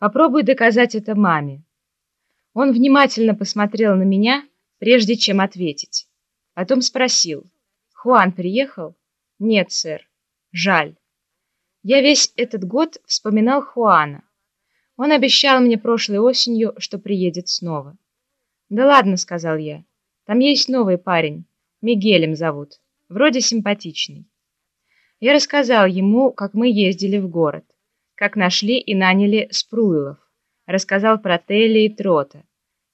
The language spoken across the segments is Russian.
Попробуй доказать это маме. Он внимательно посмотрел на меня, прежде чем ответить. Потом спросил. «Хуан приехал?» «Нет, сэр. Жаль. Я весь этот год вспоминал Хуана. Он обещал мне прошлой осенью, что приедет снова. «Да ладно», — сказал я. «Там есть новый парень. Мигелем зовут. Вроде симпатичный». Я рассказал ему, как мы ездили в город, как нашли и наняли Спруилов, рассказал про Телли и Трота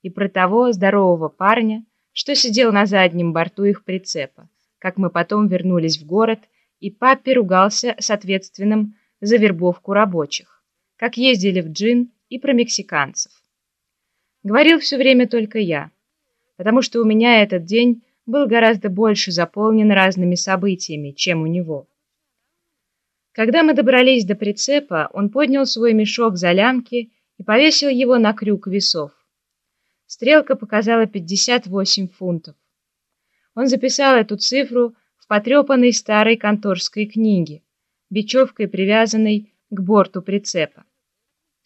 и про того здорового парня, что сидел на заднем борту их прицепа, как мы потом вернулись в город, и папе ругался с ответственным за вербовку рабочих, как ездили в джин и про мексиканцев. Говорил все время только я, потому что у меня этот день был гораздо больше заполнен разными событиями, чем у него. Когда мы добрались до прицепа, он поднял свой мешок за лямки и повесил его на крюк весов. Стрелка показала 58 фунтов. Он записал эту цифру в потрепанной старой конторской книге, бечевкой привязанной к борту прицепа.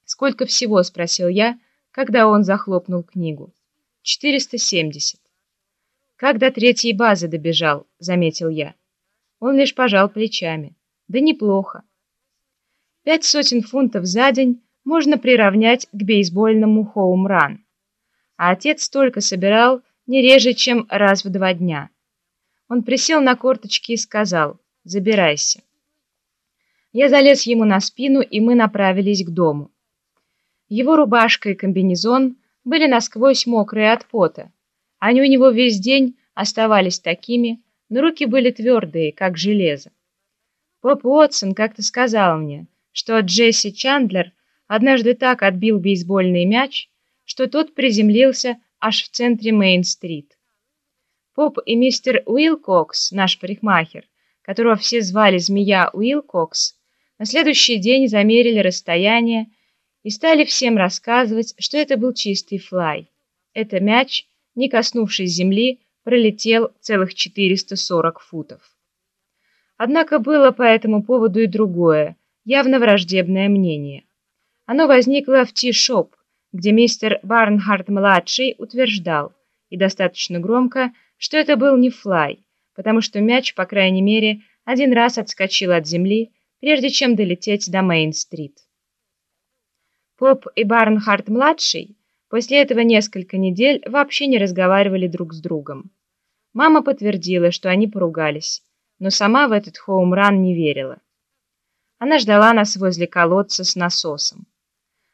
«Сколько всего?» — спросил я, когда он захлопнул книгу. «470». «Как до третьей базы добежал?» — заметил я. Он лишь пожал плечами. Да неплохо. Пять сотен фунтов за день можно приравнять к бейсбольному хоум-ран. А отец столько собирал не реже, чем раз в два дня. Он присел на корточки и сказал «Забирайся». Я залез ему на спину, и мы направились к дому. Его рубашка и комбинезон были насквозь мокрые от пота. Они у него весь день оставались такими, но руки были твердые, как железо. Поп Уотсон как-то сказал мне, что Джесси Чандлер однажды так отбил бейсбольный мяч, что тот приземлился аж в центре Мейн-стрит. Поп и мистер Уилкокс, наш парикмахер, которого все звали Змея Уилкокс, на следующий день замерили расстояние и стали всем рассказывать, что это был чистый флай. Это мяч, не коснувшись земли, пролетел целых 440 футов. Однако было по этому поводу и другое, явно враждебное мнение. Оно возникло в Ти-шоп, где мистер Барнхарт-младший утверждал, и достаточно громко, что это был не флай, потому что мяч, по крайней мере, один раз отскочил от земли, прежде чем долететь до Мейн-стрит. Поп и Барнхарт-младший после этого несколько недель вообще не разговаривали друг с другом. Мама подтвердила, что они поругались, но сама в этот хоум-ран не верила. Она ждала нас возле колодца с насосом.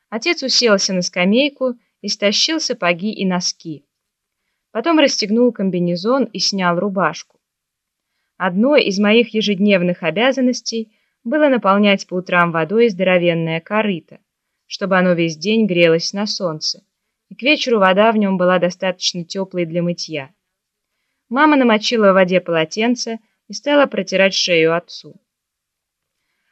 Отец уселся на скамейку и стащил сапоги и носки. Потом расстегнул комбинезон и снял рубашку. Одной из моих ежедневных обязанностей было наполнять по утрам водой здоровенное корыто, чтобы оно весь день грелось на солнце, и к вечеру вода в нем была достаточно теплой для мытья. Мама намочила в воде полотенце и стала протирать шею отцу.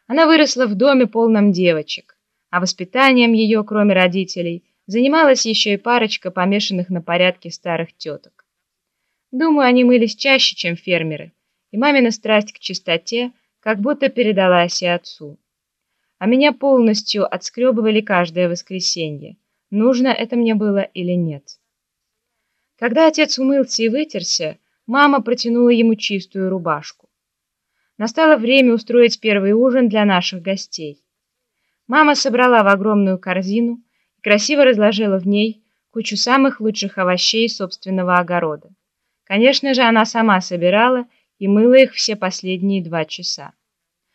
Она выросла в доме полном девочек, а воспитанием ее, кроме родителей, занималась еще и парочка помешанных на порядке старых теток. Думаю, они мылись чаще, чем фермеры, и мамина страсть к чистоте как будто передалась и отцу. А меня полностью отскребывали каждое воскресенье, нужно это мне было или нет. Когда отец умылся и вытерся, Мама протянула ему чистую рубашку. Настало время устроить первый ужин для наших гостей. Мама собрала в огромную корзину и красиво разложила в ней кучу самых лучших овощей собственного огорода. Конечно же, она сама собирала и мыла их все последние два часа.